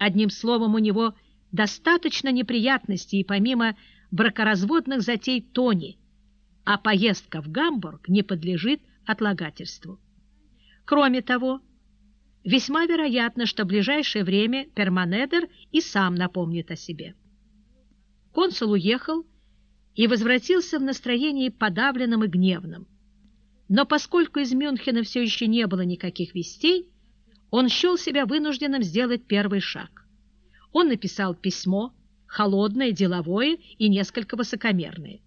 Одним словом, у него достаточно неприятностей, и помимо бракоразводных затей Тони, а поездка в Гамбург не подлежит отлагательству. Кроме того, весьма вероятно, что в ближайшее время Перманедер и сам напомнит о себе. Консул уехал и возвратился в настроении подавленным и гневным. Но поскольку из Мюнхена все еще не было никаких вестей, он счел себя вынужденным сделать первый шаг. Он написал письмо, холодное, деловое и несколько высокомерное.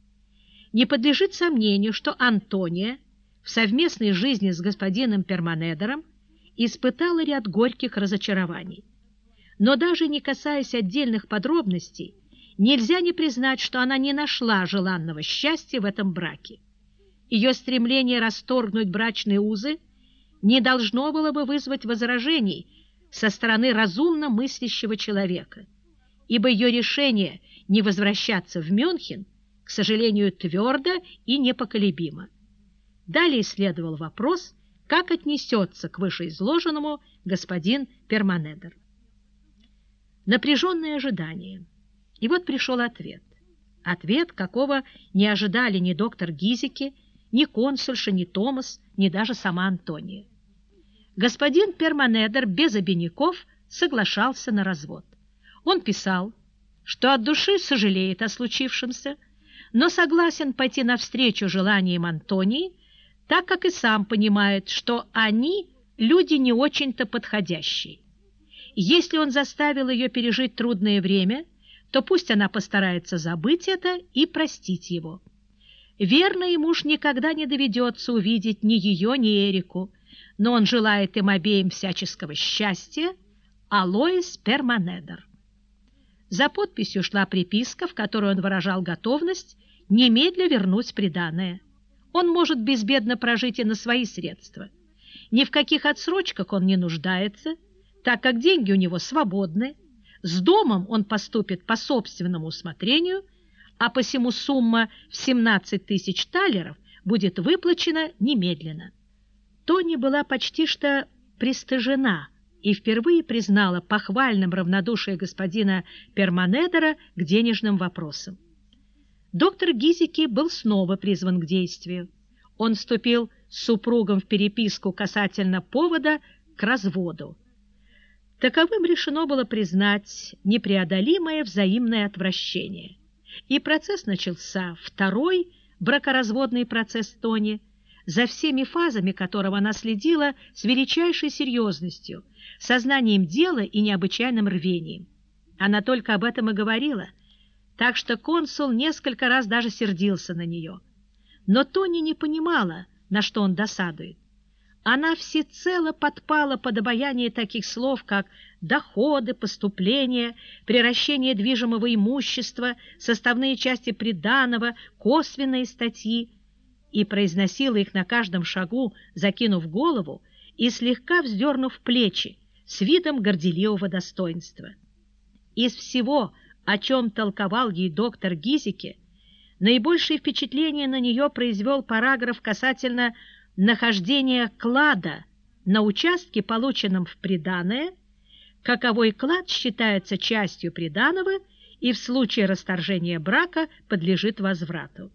Не подлежит сомнению, что Антония в совместной жизни с господином Перманедером испытала ряд горьких разочарований. Но даже не касаясь отдельных подробностей, нельзя не признать, что она не нашла желанного счастья в этом браке. Ее стремление расторгнуть брачные узы не должно было бы вызвать возражений со стороны разумно мыслящего человека, ибо ее решение не возвращаться в Мюнхен, к сожалению, твердо и непоколебимо. Далее следовал вопрос, как отнесется к вышеизложенному господин Перманедер. Напряженное ожидание. И вот пришел ответ. Ответ, какого не ожидали ни доктор Гизики, ни консульша, ни Томас, ни даже сама Антония. Господин Перманедер без обиняков соглашался на развод. Он писал, что от души сожалеет о случившемся, но согласен пойти навстречу желаниям Антонии, так как и сам понимает, что они люди не очень-то подходящие. Если он заставил ее пережить трудное время, то пусть она постарается забыть это и простить его. Верно, ему уж никогда не доведется увидеть ни ее, ни Эрику, но он желает им обеим всяческого счастья, Алоис Перманедер. За подписью шла приписка, в которой он выражал готовность немедля вернуть приданое. Он может безбедно прожить и на свои средства. Ни в каких отсрочках он не нуждается, так как деньги у него свободны. С домом он поступит по собственному усмотрению, а посему сумма в 17 тысяч талеров будет выплачена немедленно. Тони была почти что пристыжена и впервые признала похвальным равнодушие господина Перманедера к денежным вопросам. Доктор Гизики был снова призван к действию. Он вступил с супругом в переписку касательно повода к разводу. Таковым решено было признать непреодолимое взаимное отвращение. И процесс начался, второй бракоразводный процесс Тони, за всеми фазами которого она следила с величайшей серьезностью, сознанием дела и необычайным рвением. Она только об этом и говорила – так что консул несколько раз даже сердился на нее. Но Тони не понимала, на что он досадует. Она всецело подпала под обаяние таких слов, как доходы, поступления, приращение движимого имущества, составные части приданого, косвенные статьи, и произносила их на каждом шагу, закинув голову и слегка вздернув плечи, с видом горделивого достоинства. Из всего, о чем толковал ей доктор Гизике, наибольшее впечатление на нее произвел параграф касательно нахождения клада на участке, полученном в приданое, каковой клад считается частью приданого и в случае расторжения брака подлежит возврату.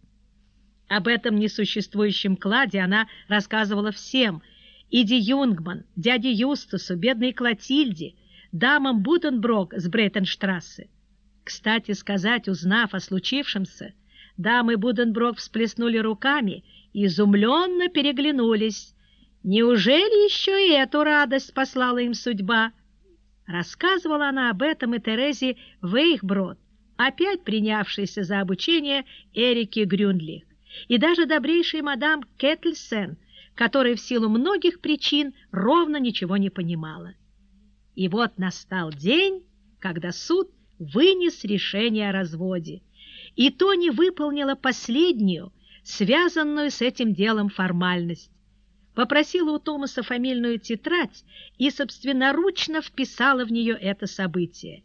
Об этом несуществующем кладе она рассказывала всем, Иди Юнгман, дяде Юстасу, бедной Клотильде, дамам Буденброк с Брейтенштрассе. Кстати сказать, узнав о случившемся, дамы Буденброк всплеснули руками и изумленно переглянулись. Неужели еще и эту радость послала им судьба? Рассказывала она об этом и Терезе Вейхброд, опять принявшейся за обучение Эрике Грюндлих, и даже добрейшей мадам Кеттлсен, которая в силу многих причин ровно ничего не понимала. И вот настал день, когда суд вынес решение о разводе, и Тони выполнила последнюю, связанную с этим делом формальность. Попросила у Томаса фамильную тетрадь и собственноручно вписала в нее это событие.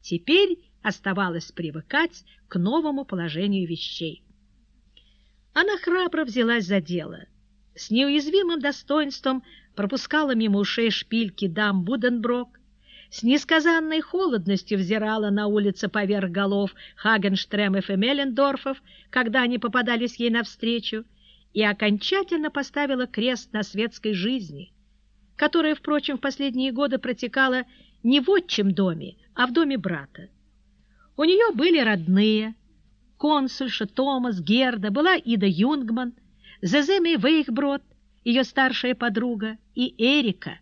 Теперь оставалось привыкать к новому положению вещей. Она храбро взялась за дело. С неуязвимым достоинством пропускала мимо ушей шпильки дам Буденброк, с несказанной холодностью взирала на улице поверх голов Хагенштремов и Меллендорфов, когда они попадались ей навстречу, и окончательно поставила крест на светской жизни, которая, впрочем, в последние годы протекала не в отчим доме, а в доме брата. У нее были родные, консульша, Томас, Герда, была Ида Юнгман, Зеземи Вейхброд, ее старшая подруга, и Эрика,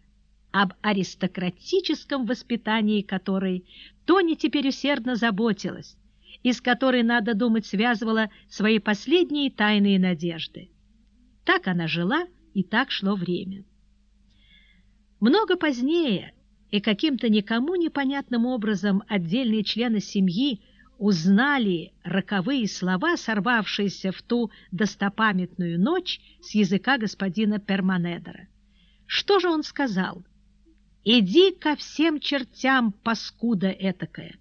об аристократическом воспитании которой Тони теперь усердно заботилась, и с которой, надо думать, связывала свои последние тайные надежды. Так она жила, и так шло время. Много позднее и каким-то никому непонятным образом отдельные члены семьи узнали роковые слова, сорвавшиеся в ту достопамятную ночь с языка господина Перманедера. Что же он сказал? «Иди ко всем чертям, паскуда этакая!»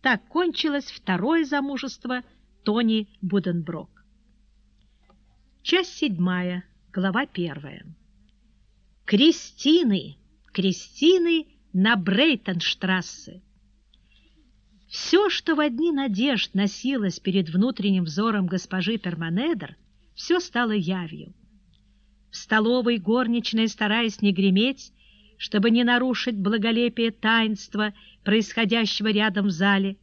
Так кончилось второе замужество Тони Буденброк. Часть седьмая, глава первая. Кристины, Кристины на Брейтенштрассе. Все, что в одни надежд носилось перед внутренним взором госпожи Перманедер, все стало явью. В столовой горничная, стараясь не греметь, чтобы не нарушить благолепие таинства, происходящего рядом в зале,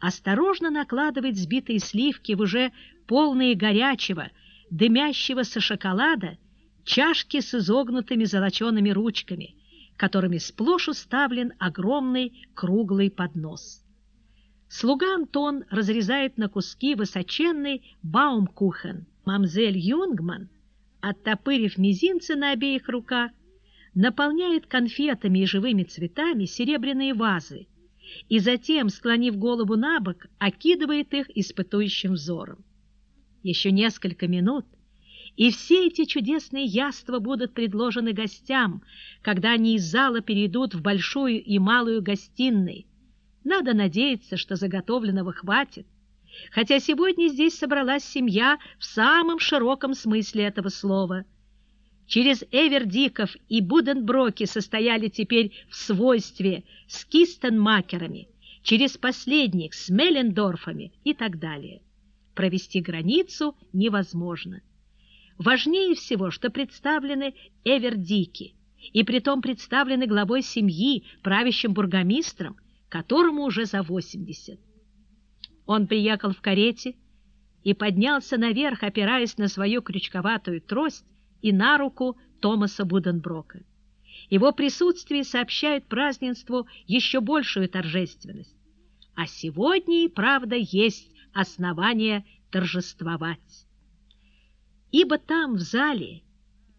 осторожно накладывает сбитые сливки в уже полные горячего, дымящегося шоколада чашки с изогнутыми золочеными ручками, которыми сплошь уставлен огромный круглый поднос. Слуга Антон разрезает на куски высоченный баумкухен. Мамзель Юнгман, оттопырив мизинцы на обеих руках, наполняет конфетами и живыми цветами серебряные вазы и затем, склонив голову на бок, окидывает их испытующим взором. Еще несколько минут, и все эти чудесные яства будут предложены гостям, когда они из зала перейдут в большую и малую гостиной. Надо надеяться, что заготовленного хватит, хотя сегодня здесь собралась семья в самом широком смысле этого слова. Через Эвердиков и Буденброки состояли теперь в свойстве с Кистенмакерами, через последних с Меллендорфами и так далее провести границу невозможно. Важнее всего, что представлены Эвердики, и притом представлены главой семьи, правящим бургомистром, которому уже за 80. Он приехал в карете и поднялся наверх, опираясь на свою крючковатую трость и на руку Томаса Буденброка. Его присутствие сообщает празднеству еще большую торжественность. А сегодня и правда есть основания торжествовать. Ибо там, в зале,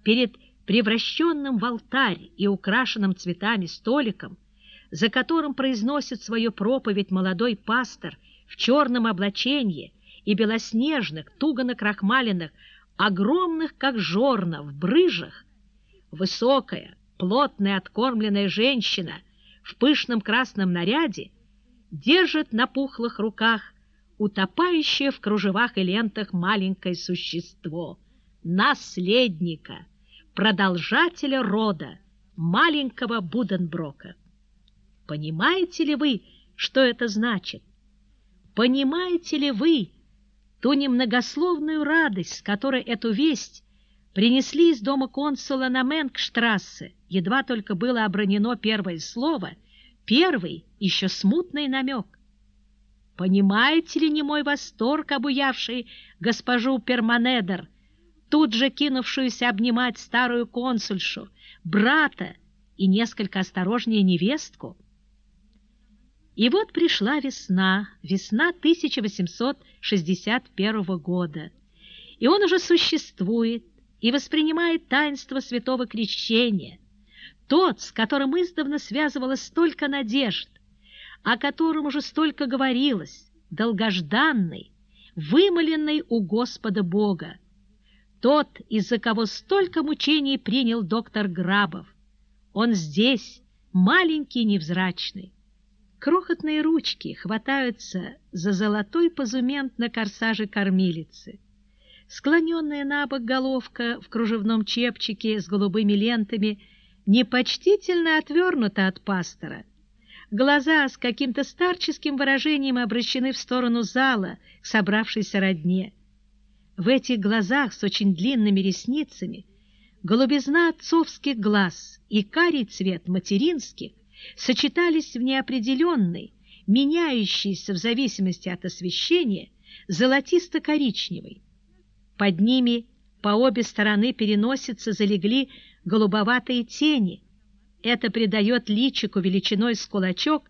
перед превращенным в алтарь и украшенным цветами столиком, за которым произносит свою проповедь молодой пастор в черном облачении и белоснежных, туго накрахмаленных, огромных, как жорна, в брыжах, высокая, плотная, откормленная женщина в пышном красном наряде держит на пухлых руках утопающее в кружевах и лентах маленькое существо, наследника, продолжателя рода, маленького Буденброка. Понимаете ли вы, что это значит? Понимаете ли вы ту немногословную радость, с которой эту весть принесли из дома консула на Менкштрассе, едва только было обронено первое слово, первый, еще смутный намек? Понимаете ли не мой восторг, обуявший госпожу Перманедер, тут же кинувшуюся обнимать старую консульшу, брата и несколько осторожнее невестку? И вот пришла весна, весна 1861 года, и он уже существует и воспринимает таинство святого крещения, тот, с которым издавна связывалось столько надежд, о котором уже столько говорилось, долгожданный, вымоленный у Господа Бога, тот, из-за кого столько мучений принял доктор Грабов. Он здесь, маленький невзрачный. Крохотные ручки хватаются за золотой позумент на корсаже кормилицы. Склоненная на бок головка в кружевном чепчике с голубыми лентами непочтительно отвернута от пастора. Глаза с каким-то старческим выражением обращены в сторону зала к собравшейся родне. В этих глазах с очень длинными ресницами голубизна отцовских глаз и карий цвет материнских сочетались в неопределенной, меняющейся в зависимости от освещения, золотисто-коричневой. Под ними по обе стороны переносицы залегли голубоватые тени. Это придает личику величиной с кулачок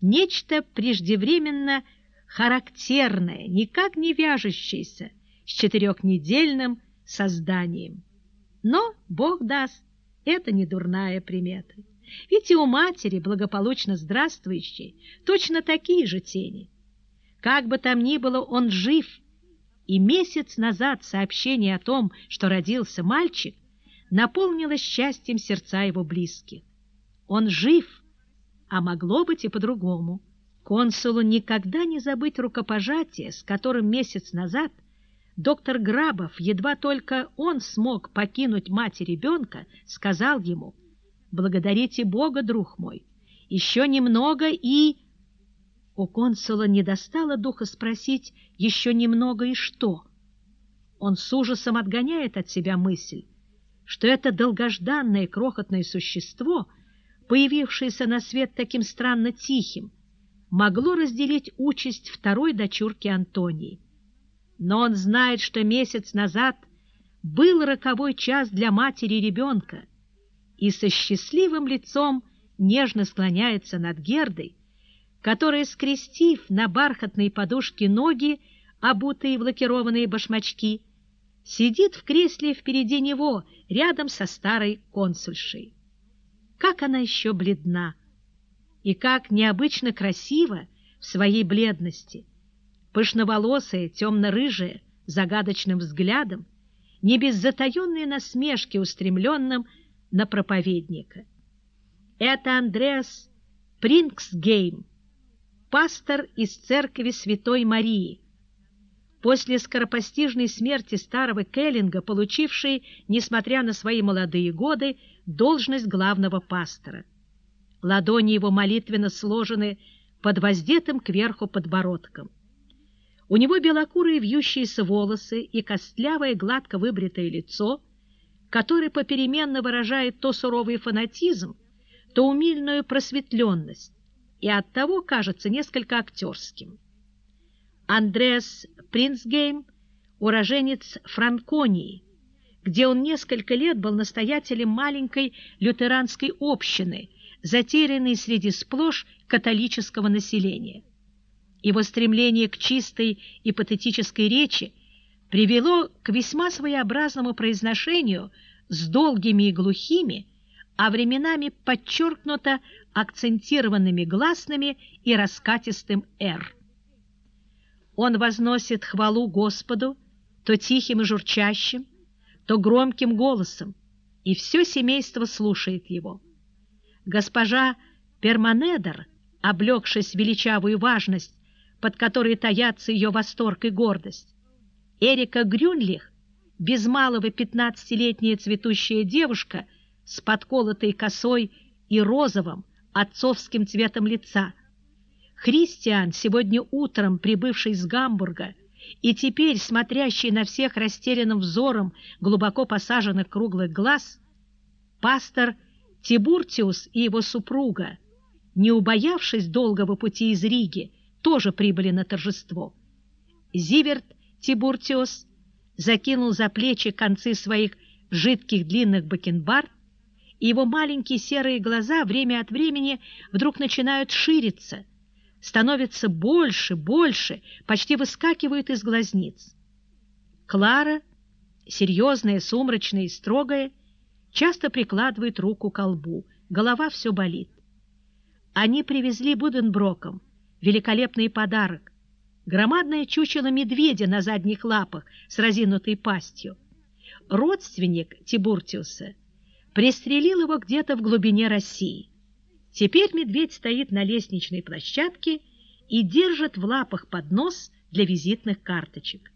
нечто преждевременно характерное, никак не вяжущееся с четырехнедельным созданием. Но, Бог даст, это не дурная примета. Ведь и у матери, благополучно здравствующей, точно такие же тени. Как бы там ни было, он жив, и месяц назад сообщение о том, что родился мальчик, наполнило счастьем сердца его близких. Он жив, а могло быть и по-другому. Консулу никогда не забыть рукопожатие, с которым месяц назад доктор Грабов, едва только он смог покинуть мать ребенка, сказал ему «Благодарите Бога, друг мой, еще немного и...» У консула не достало духа спросить еще немного и что. Он с ужасом отгоняет от себя мысль, что это долгожданное крохотное существо, появившееся на свет таким странно тихим, могло разделить участь второй дочурки Антонии. Но он знает, что месяц назад был роковой час для матери ребенка, и со счастливым лицом нежно склоняется над Гердой, которая, скрестив на бархатной подушке ноги, обутые в лакированные башмачки, сидит в кресле впереди него, рядом со старой консульшей. Как она еще бледна! И как необычно красиво в своей бледности! Пышноволосая, темно-рыжая, загадочным взглядом, не без затаенной насмешки, устремленным на проповедника. Это Андреас Прингсгейм, пастор из церкви Святой Марии, после скоропостижной смерти старого Келлинга, получивший, несмотря на свои молодые годы, должность главного пастора. Ладони его молитвенно сложены под воздетым кверху подбородком. У него белокурые вьющиеся волосы и костлявое гладко выбритое лицо, которое попеременно выражает то суровый фанатизм, то умильную просветленность, и оттого кажется несколько актерским. Андреас Принцгейм – уроженец Франконии, где он несколько лет был настоятелем маленькой лютеранской общины, затерянной среди сплошь католического населения. Его стремление к чистой и патетической речи привело к весьма своеобразному произношению с долгими и глухими, а временами подчеркнуто акцентированными гласными и раскатистым «р». Он возносит хвалу Господу то тихим и журчащим, то громким голосом, и все семейство слушает его. Госпожа Перманедер, облегшись величавую важность, под которой таятся ее восторг и гордость, Эрика Грюнлих, без малого пятнадцатилетняя цветущая девушка с подколотой косой и розовым отцовским цветом лица – Христиан, сегодня утром прибывший из Гамбурга и теперь смотрящий на всех растерянным взором глубоко посаженных круглых глаз, пастор Тибуртиус и его супруга, не убоявшись долгого пути из Риги, тоже прибыли на торжество. Зиверт Тибуртиус закинул за плечи концы своих жидких длинных бакенбард, и его маленькие серые глаза время от времени вдруг начинают шириться – становится больше, больше, почти выскакивают из глазниц. Клара, серьезная, сумрачная и строгая, часто прикладывает руку к лбу, голова все болит. Они привезли Буденброком великолепный подарок, громадное чучело медведя на задних лапах с разинутой пастью. Родственник Тибуртиуса пристрелил его где-то в глубине России. Теперь медведь стоит на лестничной площадке и держит в лапах поднос для визитных карточек.